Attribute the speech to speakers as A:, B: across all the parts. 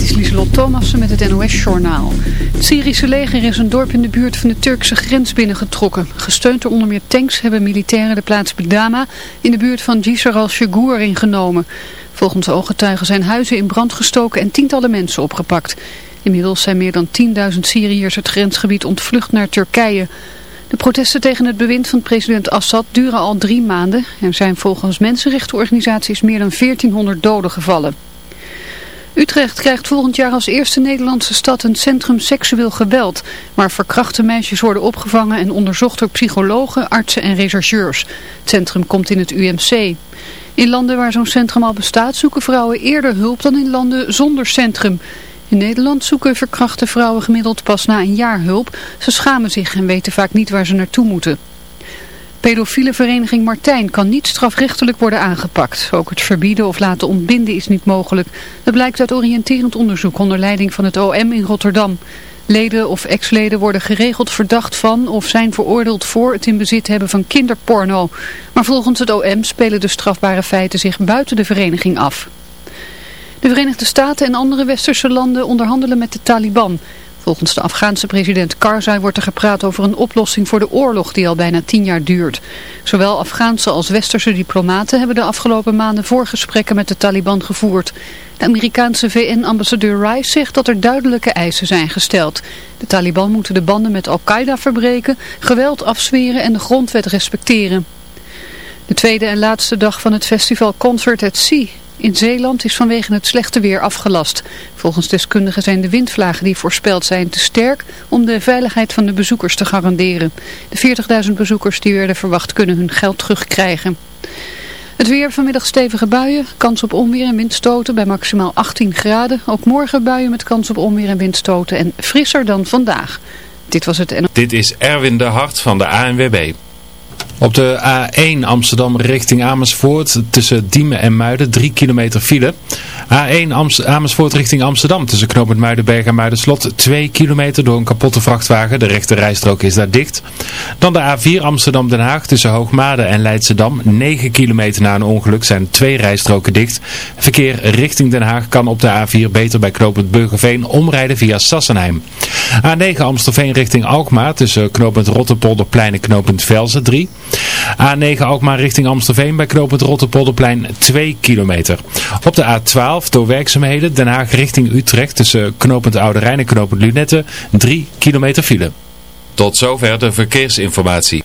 A: Dit is Lieselot Thomassen met het NOS-journaal. Het Syrische leger is een dorp in de buurt van de Turkse grens binnengetrokken. Gesteund door onder meer tanks hebben militairen de plaats Bidama in de buurt van Jisr al-Shagur ingenomen. Volgens ooggetuigen zijn huizen in brand gestoken en tientallen mensen opgepakt. Inmiddels zijn meer dan 10.000 Syriërs het grensgebied ontvlucht naar Turkije. De protesten tegen het bewind van president Assad duren al drie maanden. Er zijn volgens mensenrechtenorganisaties meer dan 1400 doden gevallen. Utrecht krijgt volgend jaar als eerste Nederlandse stad een centrum seksueel geweld, waar verkrachte meisjes worden opgevangen en onderzocht door psychologen, artsen en rechercheurs. Het centrum komt in het UMC. In landen waar zo'n centrum al bestaat zoeken vrouwen eerder hulp dan in landen zonder centrum. In Nederland zoeken verkrachte vrouwen gemiddeld pas na een jaar hulp. Ze schamen zich en weten vaak niet waar ze naartoe moeten. Pedofiele vereniging Martijn kan niet strafrechtelijk worden aangepakt. Ook het verbieden of laten ontbinden is niet mogelijk. Dat blijkt uit oriënterend onderzoek onder leiding van het OM in Rotterdam. Leden of ex-leden worden geregeld verdacht van of zijn veroordeeld voor het in bezit hebben van kinderporno. Maar volgens het OM spelen de strafbare feiten zich buiten de vereniging af. De Verenigde Staten en andere westerse landen onderhandelen met de Taliban. Volgens de Afghaanse president Karzai wordt er gepraat over een oplossing voor de oorlog die al bijna tien jaar duurt. Zowel Afghaanse als westerse diplomaten hebben de afgelopen maanden voorgesprekken met de Taliban gevoerd. De Amerikaanse VN-ambassadeur Rice zegt dat er duidelijke eisen zijn gesteld. De Taliban moeten de banden met Al-Qaeda verbreken, geweld afzweren en de grondwet respecteren. De tweede en laatste dag van het festival Concert at Sea in Zeeland is vanwege het slechte weer afgelast. Volgens deskundigen zijn de windvlagen die voorspeld zijn te sterk om de veiligheid van de bezoekers te garanderen. De 40.000 bezoekers die werden verwacht kunnen hun geld terugkrijgen. Het weer vanmiddag stevige buien, kans op onweer en windstoten bij maximaal 18 graden. Ook morgen buien met kans op onweer en windstoten en frisser dan vandaag. Dit was het
B: Dit is Erwin de Hart van de ANWB. Op de A1 Amsterdam richting Amersfoort tussen Diemen en Muiden 3 kilometer file. A1 Amersfoort richting Amsterdam tussen knooppunt Muidenberg en Muidenslot 2 kilometer door een kapotte vrachtwagen. De rechte rijstrook is daar dicht. Dan de A4 Amsterdam-Den Haag tussen Hoogmade en Leidschendam. 9 kilometer na een ongeluk zijn twee rijstroken dicht. Verkeer richting Den Haag kan op de A4 beter bij knooppunt Burgerveen omrijden via Sassenheim. A9 Amstelveen richting Alkmaar tussen knooppunt Rotterpolderplein en knooppunt Velzen 3. A9 Alkmaar richting Amstelveen bij knooppunt Rotterpolderplein 2 kilometer. Op de A12 door werkzaamheden Den Haag richting Utrecht tussen knooppunt Oude Rijn en knooppunt Lunette 3 kilometer file. Tot zover de verkeersinformatie.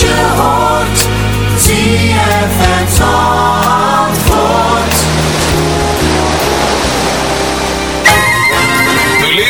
C: je hoort, zie het en.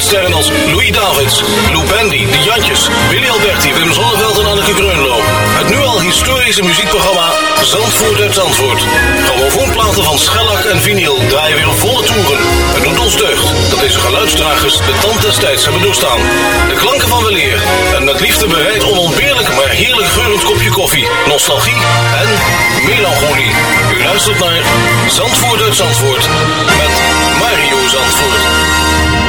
D: wereldsterren als Louis Davids, Lou Bendy, De Jantjes, Willy Alberti, Wim Zonneveld en Anneke Greunlo. Het nu al historische muziekprogramma Zandvoort uit Zandvoort. Grammofoonplaten van schellak en vinyl draaien weer volle toeren. Het doet ons deugd dat deze geluidsdragers de tand des tijds hebben doorstaan. De klanken van weleer en met liefde bereid onontbeerlijk maar heerlijk geurend kopje koffie, nostalgie en melancholie. U luistert naar Zandvoort uit Zandvoort met Mario Zandvoort.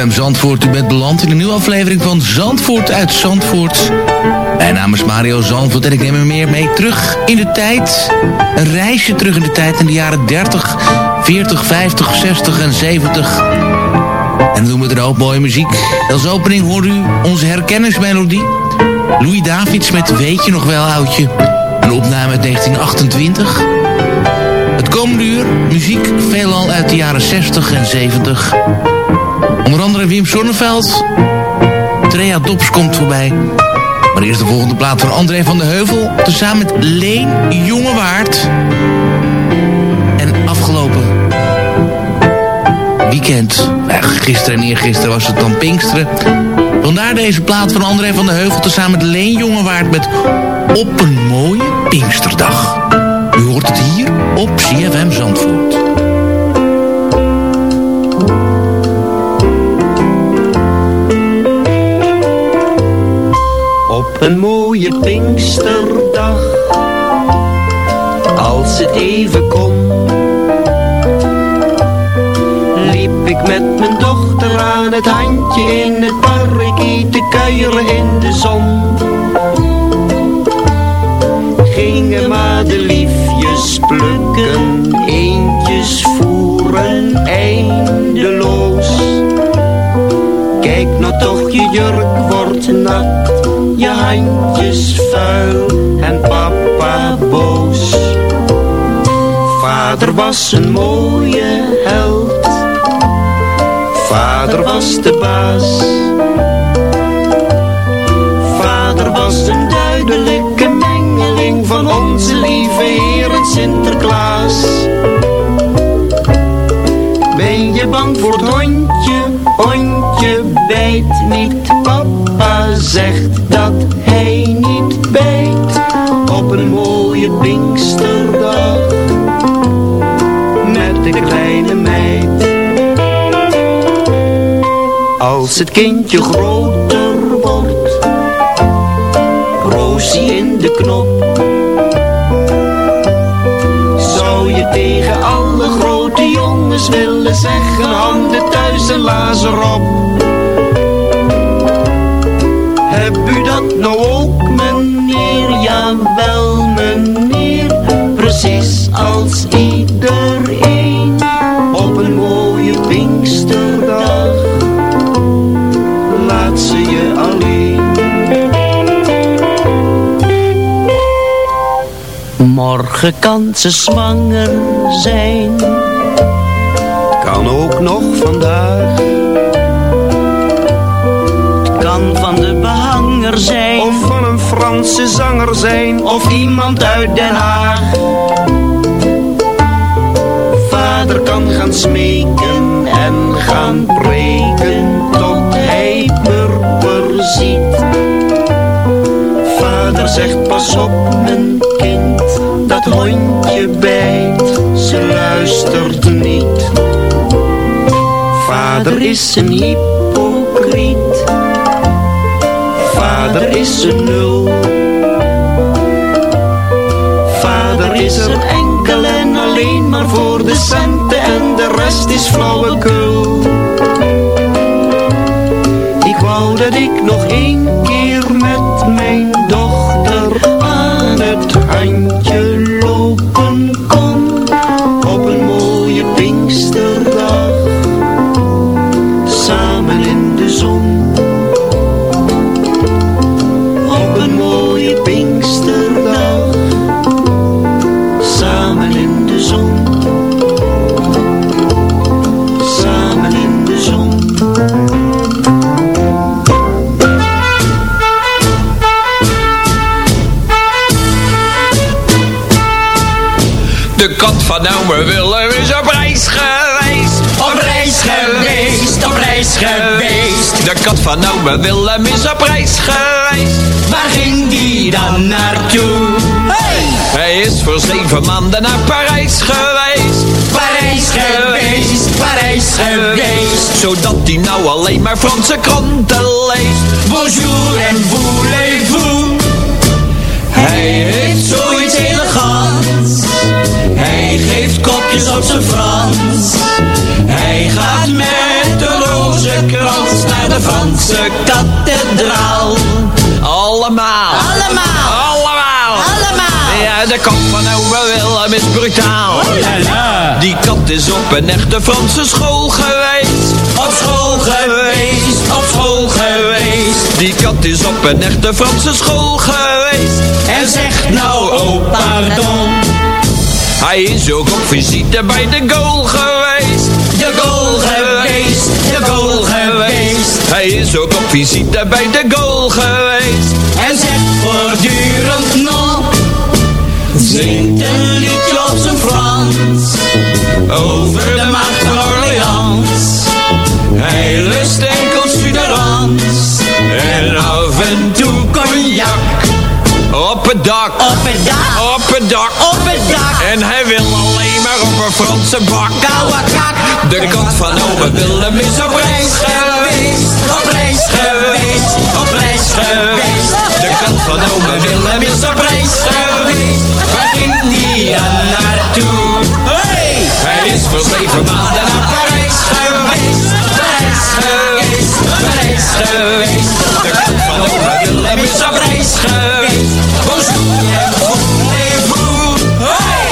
E: CFM Zandvoort, u bent beland in een nieuwe aflevering van Zandvoort uit Zandvoort. Mijn naam is Mario Zandvoort en ik neem u meer mee terug in de tijd. Een reisje terug in de tijd in de jaren 30, 40, 50, 60 en 70. En dan doen we er ook mooie muziek. Als opening hoort u onze herkenningsmelodie. Louis Davids met Weet je nog wel oudje. Een opname uit 1928. Het komende uur muziek veelal uit de jaren 60 en 70. Onder andere Wim Sonneveld. Trea Dops komt voorbij. Maar eerst de volgende plaat van André van de Heuvel. Tezamen met Leen Jongewaard. En afgelopen weekend. Nou, gisteren en eergisteren was het dan Pinksteren. Vandaar deze plaat van André van de Heuvel. Tezamen met Leen Jongewaard met op een mooie Pinksterdag. Hoort het hier op CFM Zandvoort.
F: Op een mooie Pinksterdag, als het even kon, liep ik met mijn dochter aan het handje in het park te kuieren in de zon. Gingen maar de liefjes plukken, eentjes voeren eindeloos. Kijk nou toch, je jurk wordt nat, je handjes vuil en papa boos. Vader was een mooie held, vader was de baas. Vader was een van onze lieve Heer en Sinterklaas. Ben je bang voor het hondje, hondje bijt niet. Papa zegt dat hij niet bijt. Op een mooie Pinksterdag. Met de kleine meid. Als het kindje groter wordt. Roosie in de knop. Jongens willen zeggen handen thuis en lazen op Heb u dat nou ook meneer? Jawel meneer. Precies als iedereen Op een mooie Pinksterdag. Laat ze je alleen. Morgen kan ze zwanger zijn Kan ook nog vandaag. Het kan van de behanger zijn. Of van een Franse zanger zijn. Of iemand uit Den Haag. Vader kan gaan smeken en gaan preken Tot hij purper ziet Vader zegt pas op mijn kind Dat hondje bijt, ze luistert Vader is een hypocriet. Vader is een nul. Vader is er enkel en alleen maar voor de centen En de rest is flauwekul. Ik wou dat ik nog één keer met mijn dochter
C: van ome Willem is op reis geweest. Waar ging die dan naartoe? Hey! Hij is voor zeven maanden naar Parijs geweest. Parijs geweest, Parijs geweest. Zodat hij nou alleen maar Franse kranten leest. Bonjour en voulez-vous. Hij heeft zoiets elegants. Hij geeft kopjes op zijn Frans. Hij gaat met de naar de Franse kathedraal. Allemaal. Allemaal. Allemaal. Allemaal. Ja, de kat van oude Willem is brutaal. Die kat is op een echte Franse school geweest. Op school geweest. Op school geweest. Die kat is op een echte Franse school geweest. En zegt nou, oh pardon. Hij is ook op visite bij de goal geweest. Hij is ook op visite bij de goal geweest. En zegt voortdurend nog, zingt een liedje op zijn Frans. Over de maat van Orleans. Hij lust enkel Suderans. En af en toe cognac. Op het
G: dak. Op
C: het dak.
G: Op het dak. Op het dak. En hij wil alleen maar op
H: een Franse bak. Kauwakak. De kant van Ome Willem is op op reis geweest, op reis geweest. De kant van ome Willem is op reis geweest. Waar ging die dan naartoe? Hey! Hij is voor zeven maanden naar Parijs geweest. Parijs geweest, Parijs geweest. De kant van ome Willem is op reis geweest. Bonjour en voulez-vous. Hey!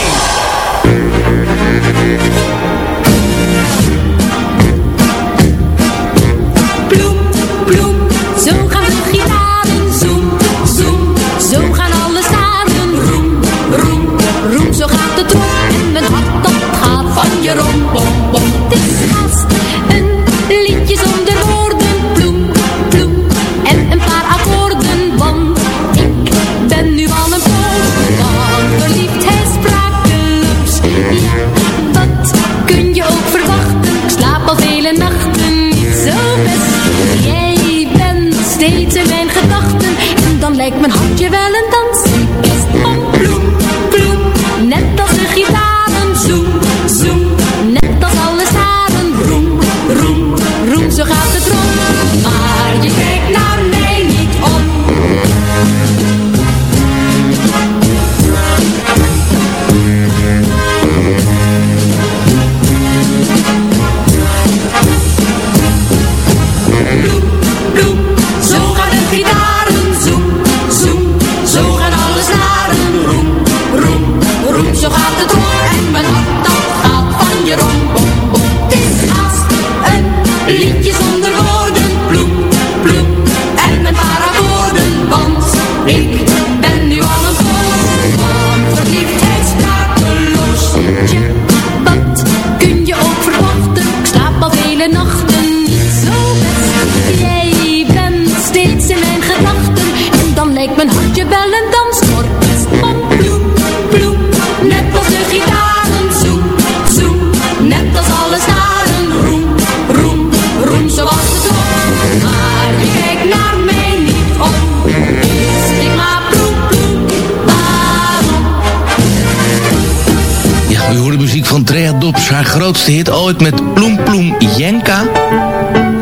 E: grootste hit ooit met Ploem Ploem Jenka.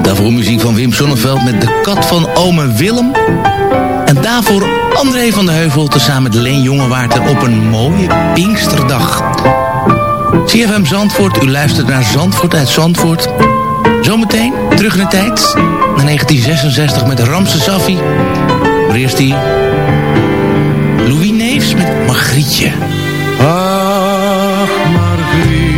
E: Daarvoor muziek van Wim Sonneveld met De Kat van Ome Willem. En daarvoor André van de Heuvel tezamen met Leen Jongewaard op een mooie Pinksterdag. CFM Zandvoort, u luistert naar Zandvoort uit Zandvoort. Zometeen terug in de tijd, naar 1966 met Ramse Safi. Maar eerst die Louis Neefs met Margrietje.
I: Ach, Margrietje.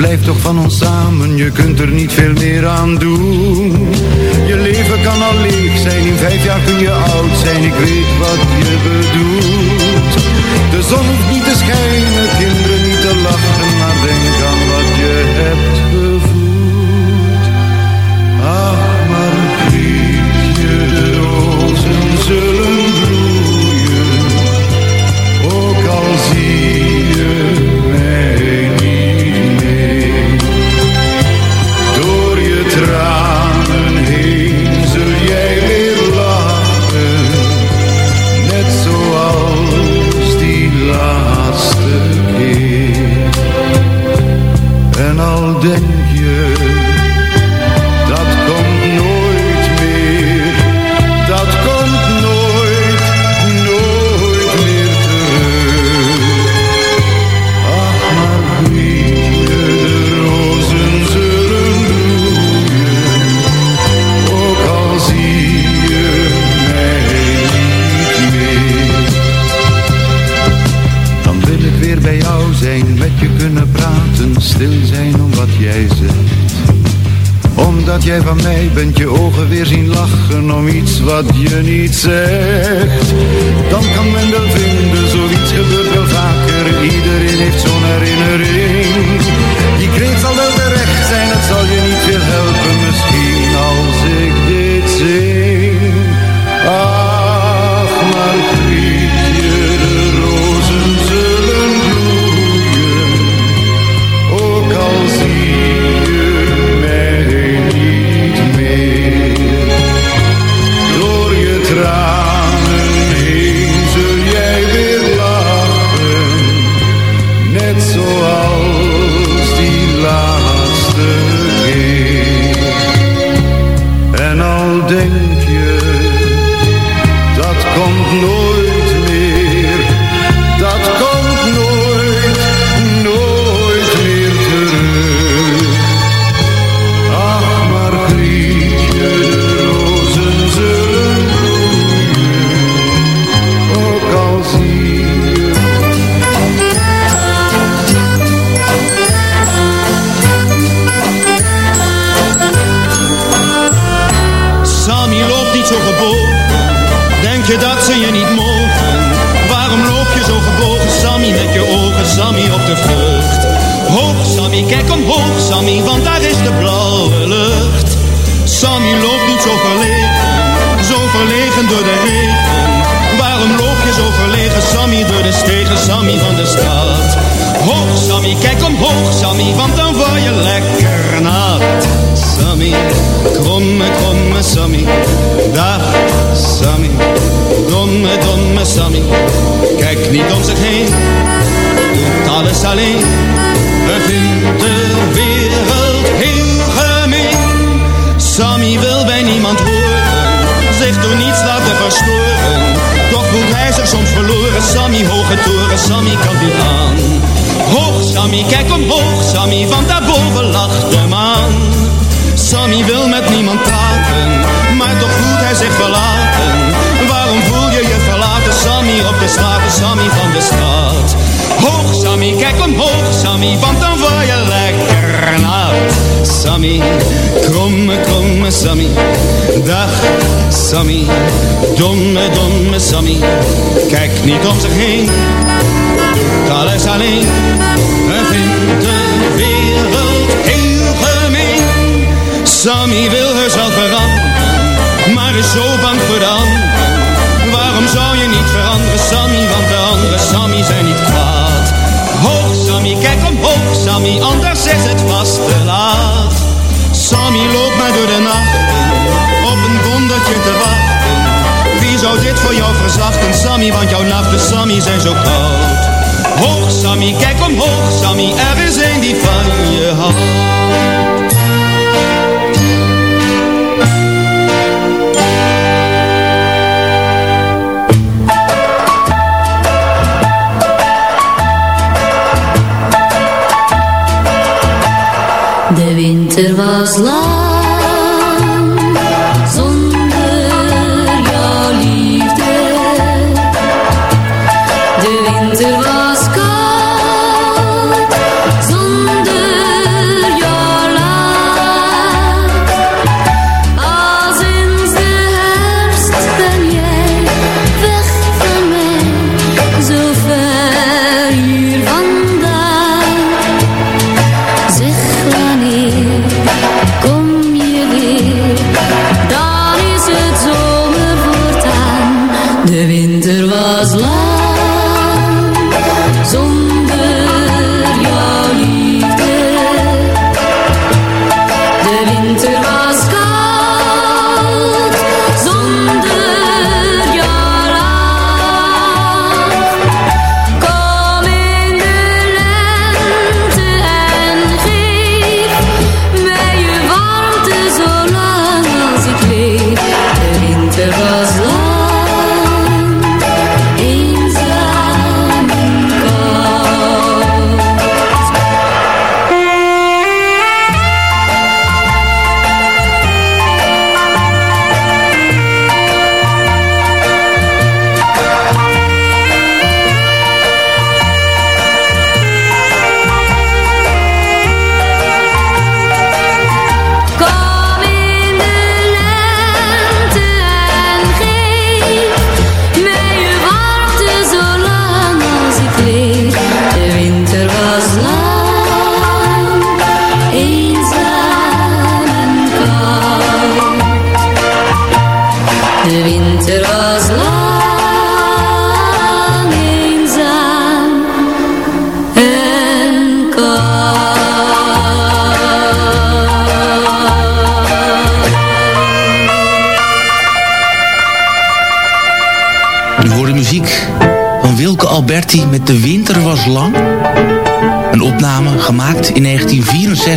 I: blijf toch van ons samen, je kunt er niet veel meer aan doen. Je leven kan al leeg zijn, in vijf jaar kun je oud zijn, ik weet wat je bedoelt. De zon hoeft niet te schijnen jij van mij bent, je ogen weer zien lachen om iets wat je niet zegt.
J: Toren, Sammy kan niet aan. Hoog Sammy, kijk omhoog Sammy, want daarboven lacht de maan. Sammy wil met niemand praten, maar toch voelt hij zich verlaten. Waarom voel je je verlaten, Sammy, op de straten, Sammy van de straat? Hoog Sammy, kijk omhoog Sammy, want dan word je lekker nat. Sammy, kromme, kromme Sammy, dag Sammy, domme, domme Sammy, kijk niet om zich heen, alles alleen, en vindt de wereld heel gemeen. Sammy wil haarzelf veranderen, maar is zo bang voor de anderen. Waarom zou je niet veranderen, Sammy, want de andere Sammy zijn niet kwaad. Hoog Sammy, kijk omhoog Sammy, anders is het vast te laat. Sammy loopt maar door de nacht, op een wondertje te wachten. Wie zou dit voor jou verzachten, Sammy, want jouw nachten, Sammy, zijn zo koud. Hoog Sammy, kijk omhoog Sammy, er is een die van je houdt.
K: De winter was lang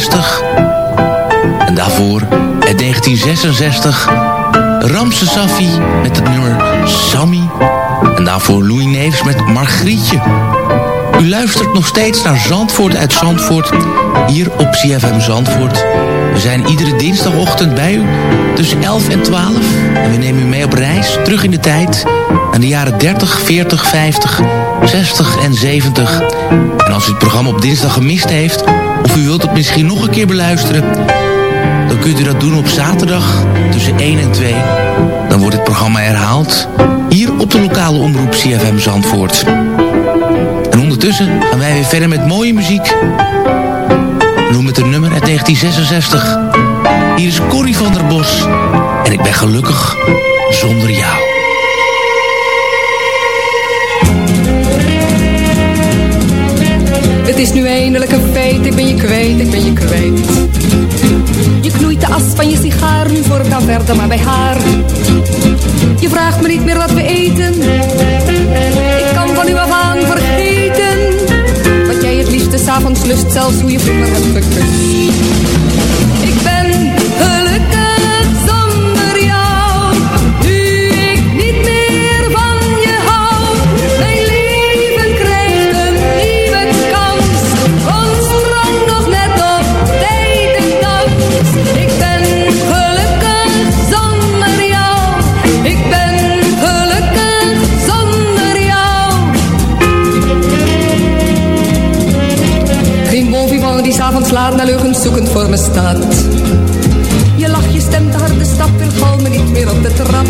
E: 1964. En daarvoor in 1966 Ramse Safi met het nummer Sammy. En daarvoor Louis Neefs met Margrietje. U luistert nog steeds naar Zandvoort uit Zandvoort, hier op CFM Zandvoort. We zijn iedere dinsdagochtend bij u tussen 11 en 12. En we nemen u mee op reis terug in de tijd aan de jaren 30, 40, 50, 60 en 70. En als u het programma op dinsdag gemist heeft, of u wilt het misschien nog een keer beluisteren... dan kunt u dat doen op zaterdag tussen 1 en 2. Dan wordt het programma herhaald hier op de lokale omroep CFM Zandvoort. En ondertussen gaan wij weer verder met mooie muziek. Noem het een nummer uit 1966. Hier is Corrie van der Bos. En ik ben gelukkig zonder jou.
L: Het is nu eindelijk een feit, ik ben je kwijt, ik ben je kwijt. Je knoeit de as van je sigaar, nu voor dan verder maar bij haar. Je vraagt me niet meer wat we eten. Ik kan van u af s'avonds lust, zelfs hoe je vroeger hebt gekust. Vivant die s'avonds laat naar leugens zoekend voor me staat. Je lach, je stem, de harde stap, wil gal me niet meer op de trap.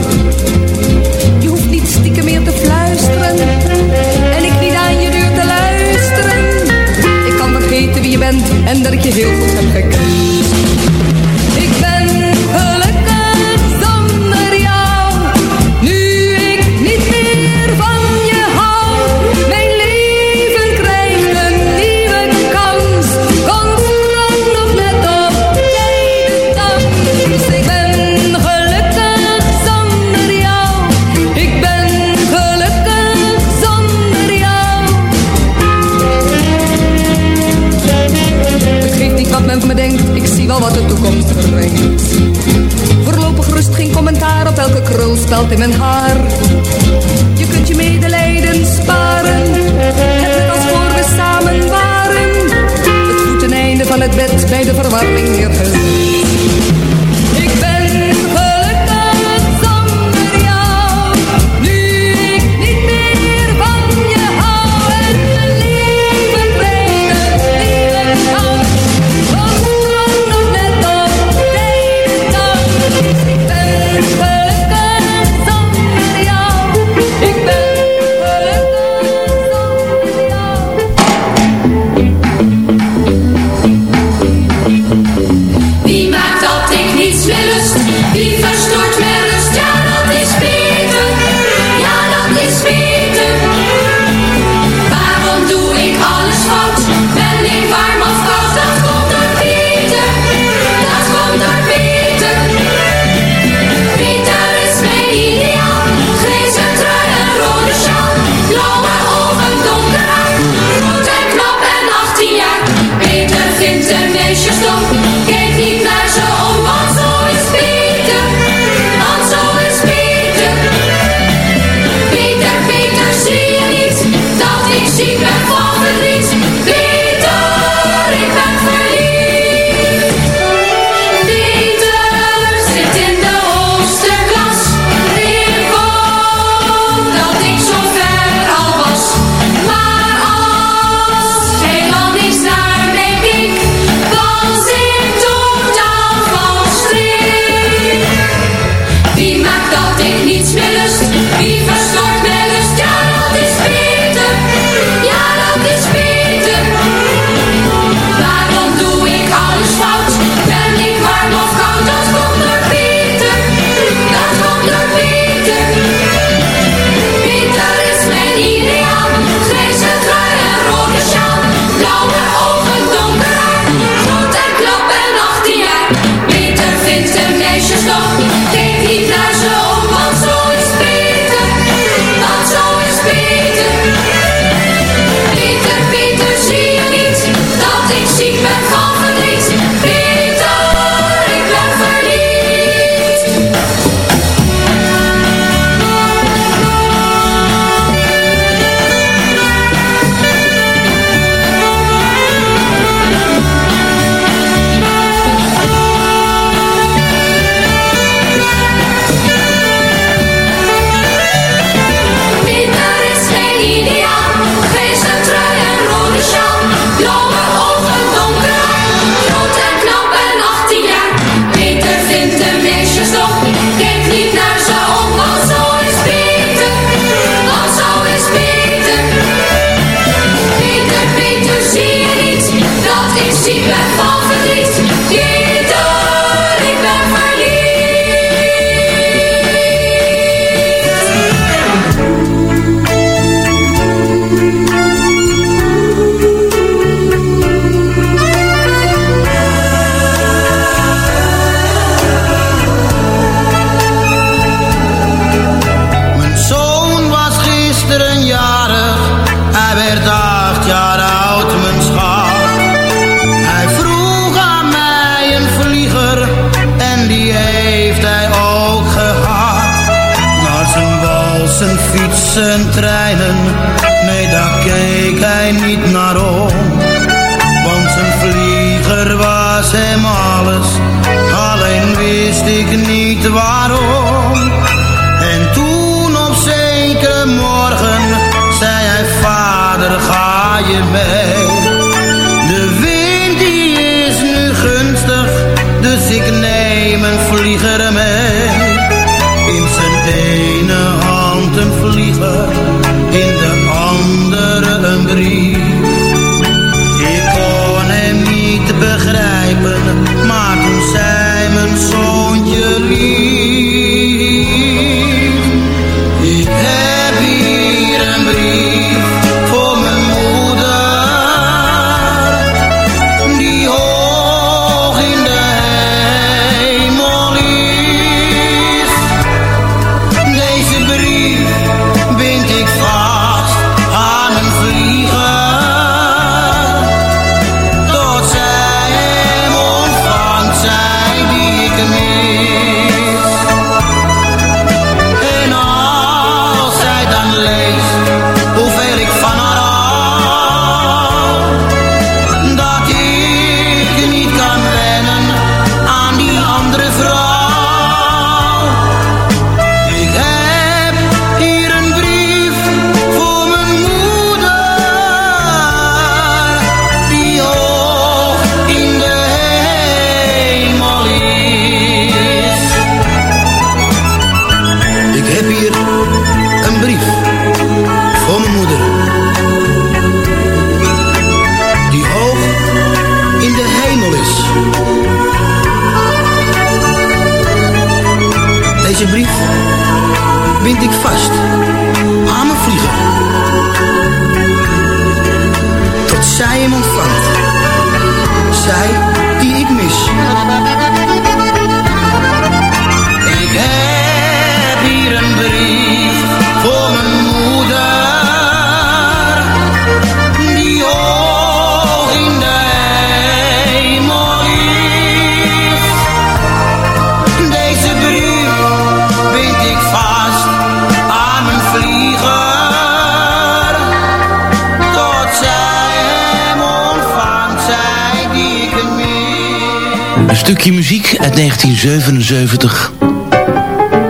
E: 1977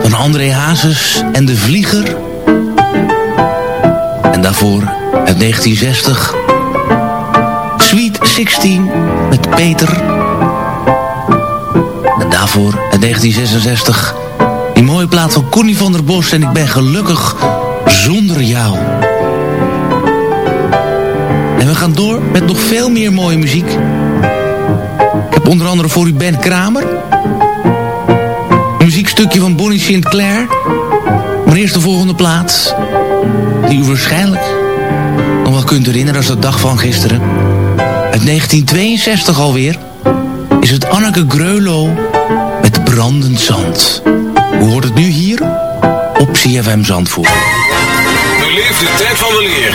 E: van André Hazes en de Vlieger. En daarvoor uit 1960 Sweet 16 met Peter. En daarvoor uit 1966 die mooie plaat van Connie van der Bos en ik ben gelukkig zonder jou. En we gaan door met nog veel meer mooie muziek. Ik heb onder andere voor u Ben Kramer. Muziekstukje van Bonnie Sinclair. Maar eerst de volgende plaat. Die u waarschijnlijk nog wel kunt herinneren als de dag van gisteren. Uit 1962 alweer. Is het Anneke Greulow met brandend zand. Hoe hoort het nu hier? Op CFM Zandvoort.
D: Beleef de tijd van weleer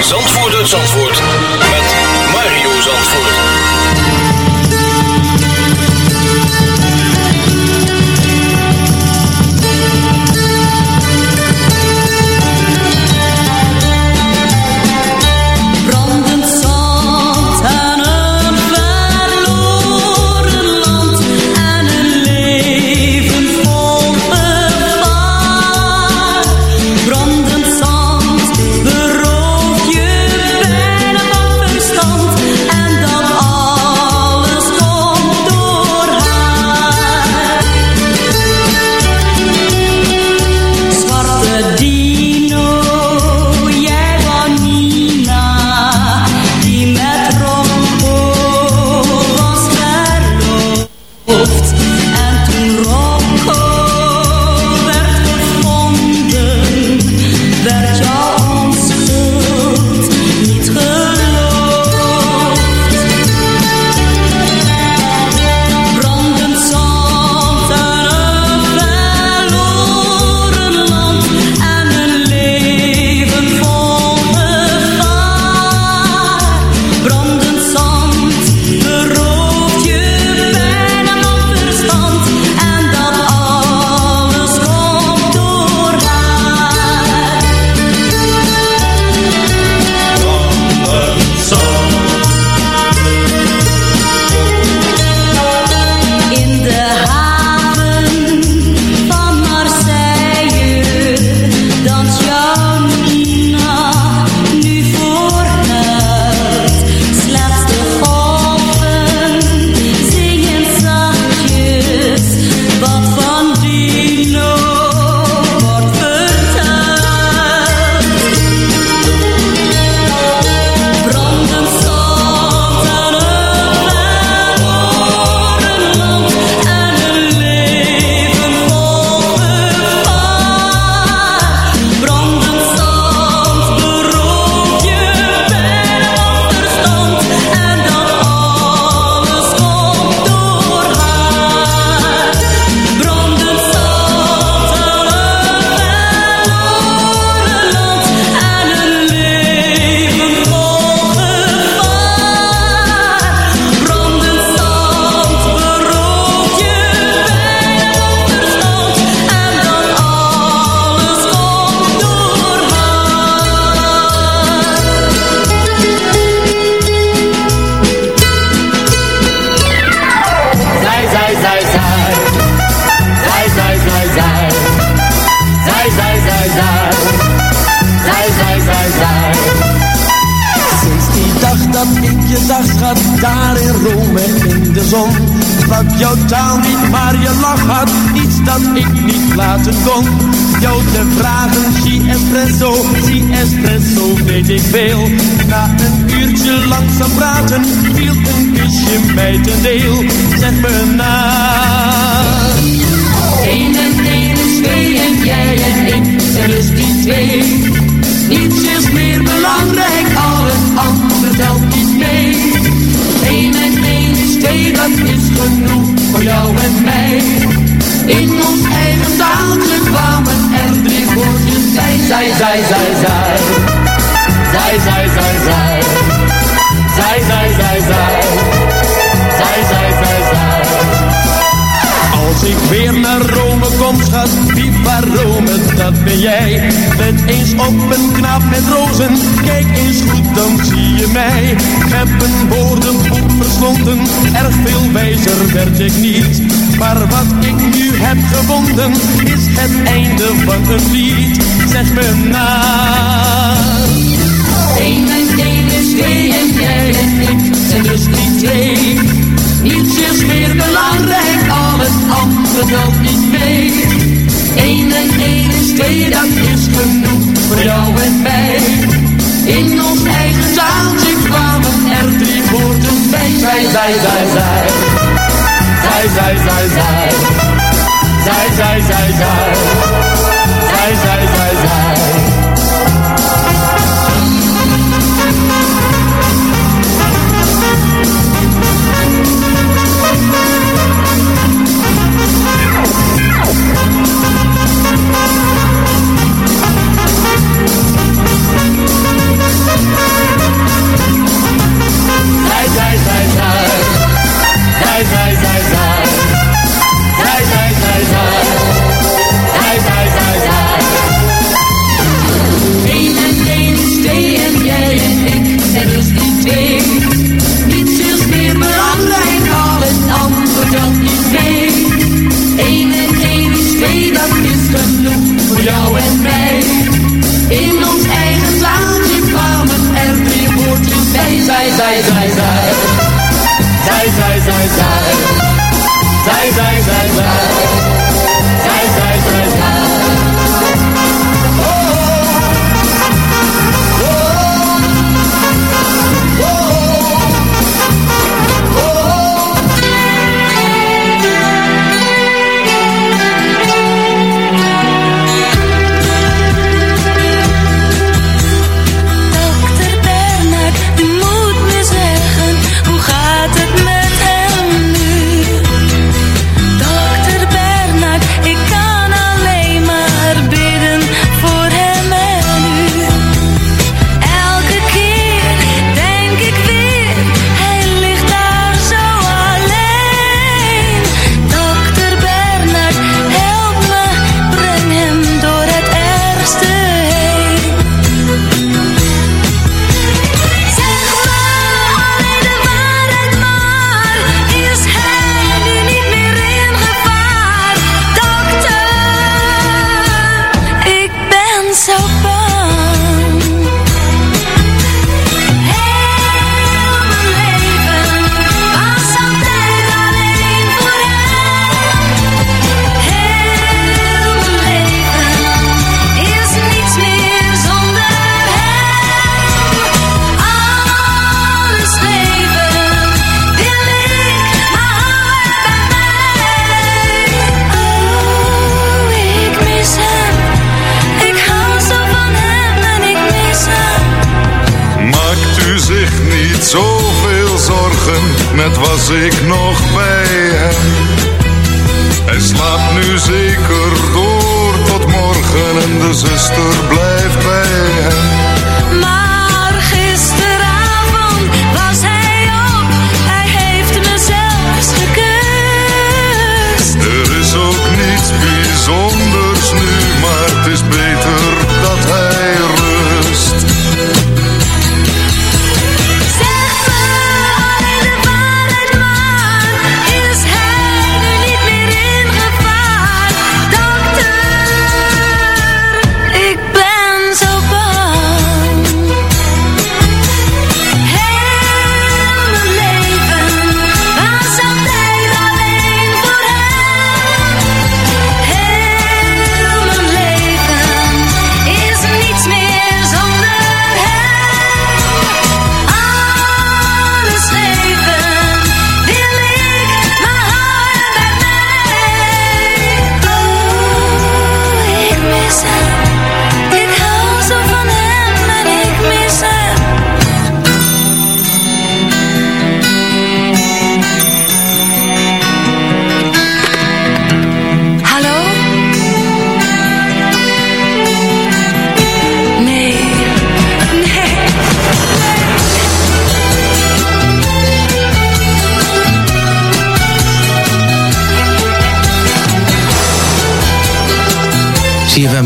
D: Zandvoort Zandvoort met Mario Zandvoort.
G: einde van een lied, zeg me na.
K: Eén en één is twee en jij en ik zijn dus niet twee. Niets is meer belangrijk, al het andere telt niet mee. Eén en één is twee, dat is genoeg voor jou en mij. In ons eigen zaaltje kwamen er drie woorden bij, zij, zij, zij, zij. Zij, zij, zij, zij. zij, zij, zij.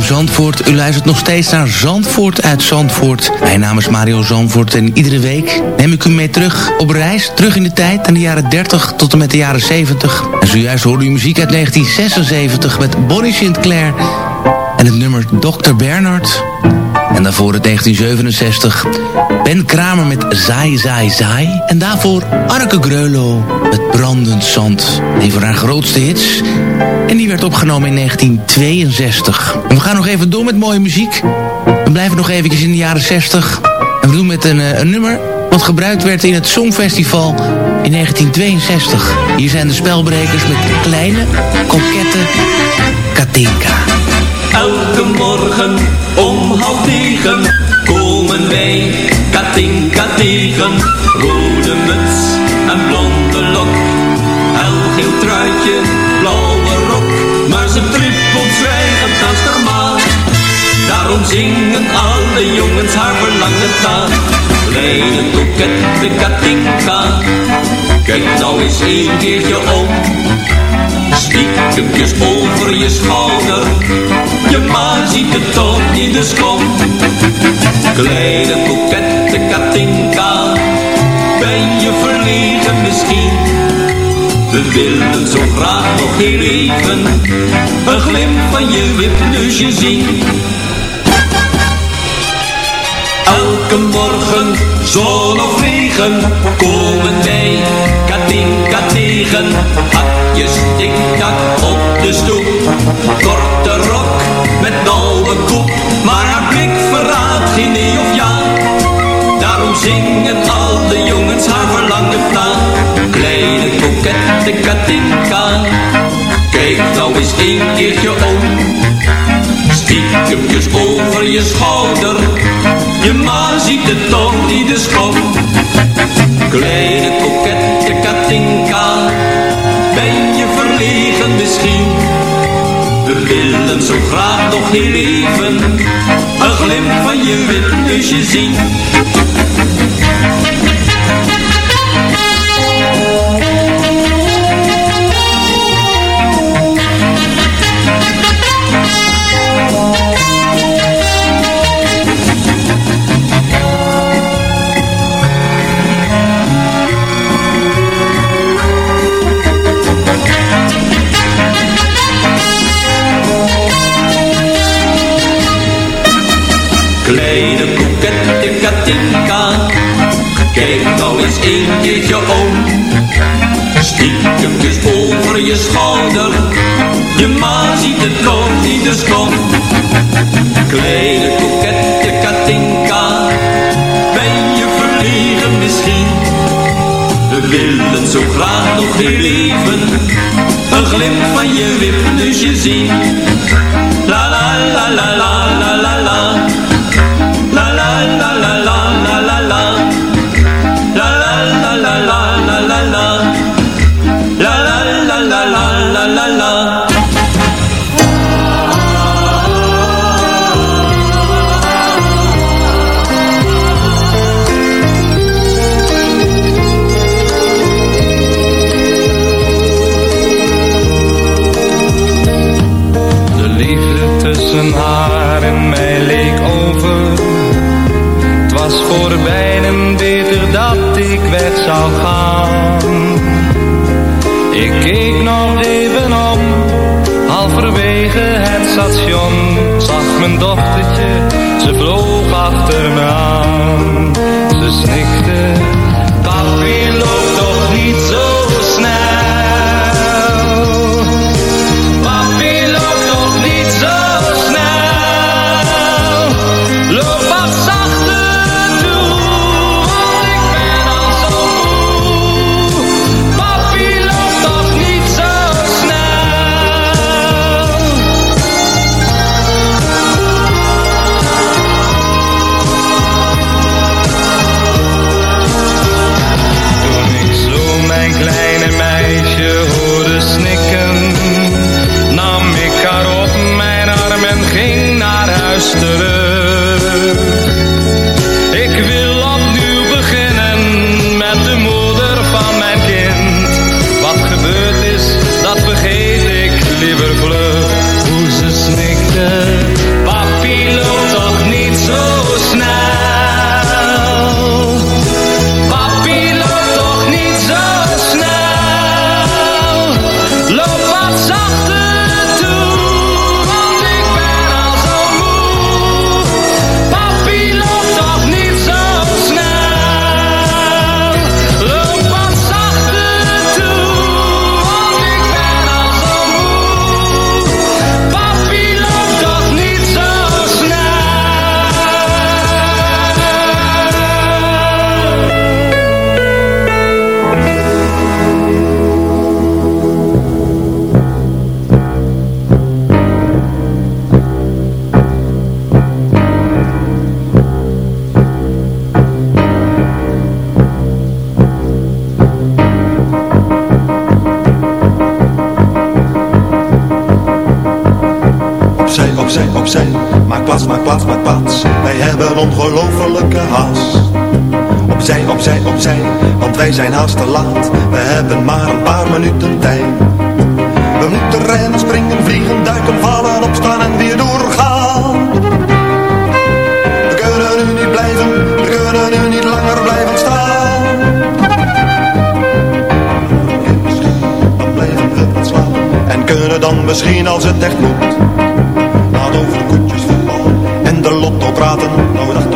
E: Zandvoort. U luistert nog steeds naar Zandvoort uit Zandvoort. Mijn naam is Mario Zandvoort en iedere week neem ik u mee terug op reis. Terug in de tijd aan de jaren 30 tot en met de jaren 70. En zojuist hoorde u muziek uit 1976 met Bonnie Sinclair en het nummer Dr. Bernard. En daarvoor het 1967 Ben Kramer met Zaai Zaai Zaai. En daarvoor Arke Greulow met Brandend Zand. Een van haar grootste hits. En die werd opgenomen in 1962. En we gaan nog even door met mooie muziek. We blijven nog eventjes in de jaren 60. En we doen met een, eh, een nummer wat gebruikt werd in het Songfestival in 1962. Hier zijn de spelbrekers met kleine, kokette Katinka.
G: Elke morgen om half negen komen wij Katinka tegen. Rode muts en blonde lok, helgeel zingen alle jongens haar verlangen taal. Kleine kokette Katinka, kijk nou eens een keertje om. Stiekempjes over je schouder, je ma ziet het toch niet, dus kom. Kleine kokette Katinka, ben je verlegen misschien? We willen zo graag nog heel even, een glimp van je wipneusje zien. Elke morgen, zon of regen, komen wij Katinka tegen. Hakjes tik-tak op de stoep, korte rok met nauwe koep. Maar haar blik verraadt geen nee of ja. Daarom zingen al de jongens haar verlangen na. Kleine kokette Katinka, kijk nou eens een keertje om. Stiekempjes over je schouder, je ma ziet het toch niet, dus kom. Kleine kokette Katinka, ben je verlegen misschien? We willen zo graag nog heel even, een glimp van je wipneusje zien. Kleine kokette Katinka, kijk nou eens een keertje om. Stiekempjes over je schouder, je ma ziet het toch niet, dus kom. Kleine kokette Katinka, ben je verlegen misschien? We willen zo graag nog heel even, een glimp van je wipneusje zien. La la la la la.
M: Ik keek nog even om, halverwege het station. Zag mijn dochtertje, ze vloog achter me aan. Ze snikte, papi loopt toch niet zo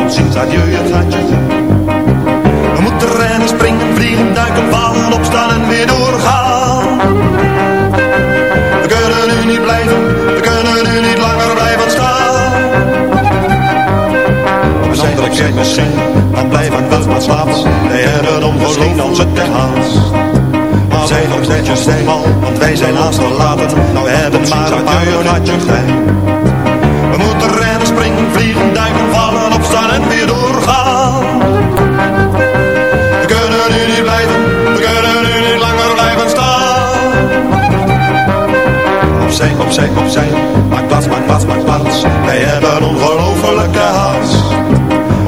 N: Adieu, het je. We moeten rennen, springen, vliegen, duiken, vallen, opstaan en weer doorgaan. We kunnen nu niet blijven, we kunnen nu niet langer blijven staan. Op een andere keer misschien, dan blijf ik wel maar slapen. Wij hebben het haast. Maar zij nog netjes mal, want wij zijn haast verlaten. Nou we hebben maar een paar minuutjes tijd. Vliegen, duiken, vallen, opstaan en weer doorgaan. We kunnen nu niet blijven, we kunnen nu niet langer blijven staan. Opzij, opzij, opzij, maak plaats, maak plaats, maak plaats. Wij hebben ongelofelijke haast.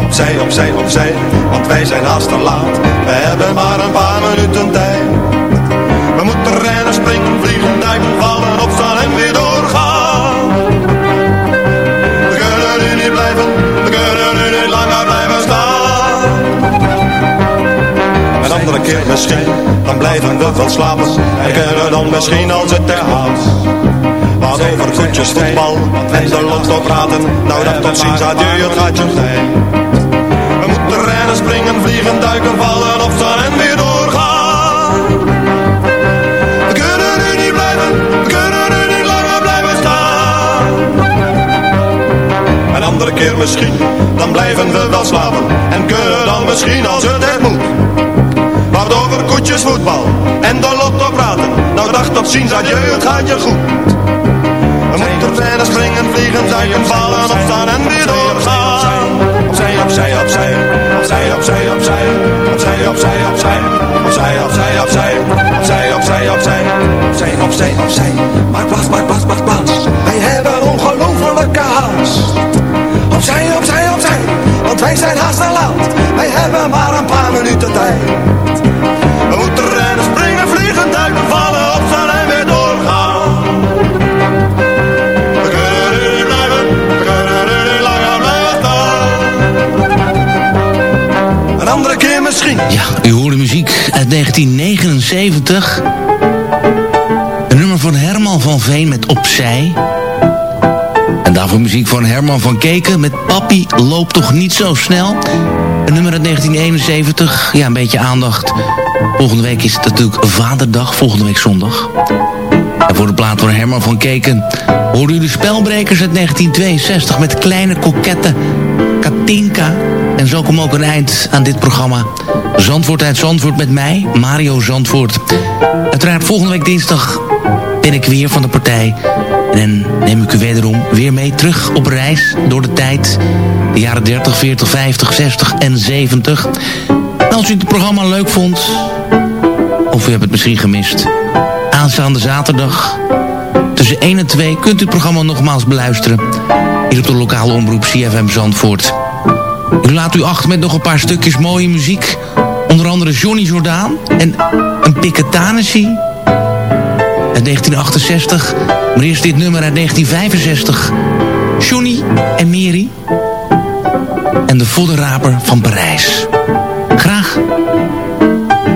N: Opzij, opzij, opzij, want wij zijn haast te laat. We hebben maar een paar minuten tijd. We moeten rennen, springen, vliegen, duiken, vallen, Keer misschien, dan blijven we wel slapen. En kunnen dan misschien als het ter haast. Wat over goedjes, voetbal en de lotto praten. Nou dat tot ziens, adieu, het gaat je tijd. We moeten rennen, springen, vliegen, duiken, vallen, opstaan en weer doorgaan. We kunnen nu niet blijven, kunnen nu niet langer blijven staan. Een andere keer misschien, dan blijven we wel slapen. En kunnen dan misschien als het echt moet. Wat over koetjes, voetbal en de lotto praten. Nou dag tot ziens, adieu, het gaat je goed. We moeten rennen, springen, vliegen, duiken, vallen, opstaan en weer doorgaan. Opzij, opzij, opzij, opzij, opzij, opzij, opzij, opzij, opzij, opzij, opzij, opzij, opzij, opzij, opzij, opzij, opzij, opzij. Maak
E: 1979. Een nummer van Herman van Veen met Opzij. En daarvoor muziek van Herman van Keken met Papi loopt toch niet zo snel. Een nummer uit 1971. Ja, een beetje aandacht. Volgende week is het natuurlijk Vaderdag, volgende week zondag. En voor de plaat van Herman van Keken hoorde u de Spelbrekers uit 1962 met kleine kokette Katinka. En zo komt ook een eind aan dit programma. Zandvoort uit Zandvoort met mij, Mario Zandvoort. Uiteraard volgende week dinsdag ben ik weer van de partij. En neem ik u wederom weer mee terug op reis door de tijd. De jaren 30, 40, 50, 60 en 70. En als u het programma leuk vond, of u hebt het misschien gemist... aanstaande zaterdag tussen 1 en 2 kunt u het programma nogmaals beluisteren. Hier op de lokale omroep CFM Zandvoort. Ik laat u achter met nog een paar stukjes mooie muziek. Onder andere Johnny Jordaan en een Piketanessie uit 1968. Maar eerst dit nummer uit 1965. Johnny en Mary. En de voddenraper van Parijs. Graag.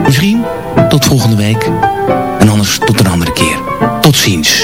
E: Misschien tot volgende week. En anders tot een andere keer. Tot ziens.